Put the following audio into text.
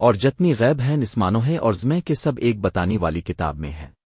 اور جتنی غیب ہیں نسمانوں ہے اور زمے کے سب ایک بتانی والی کتاب میں ہے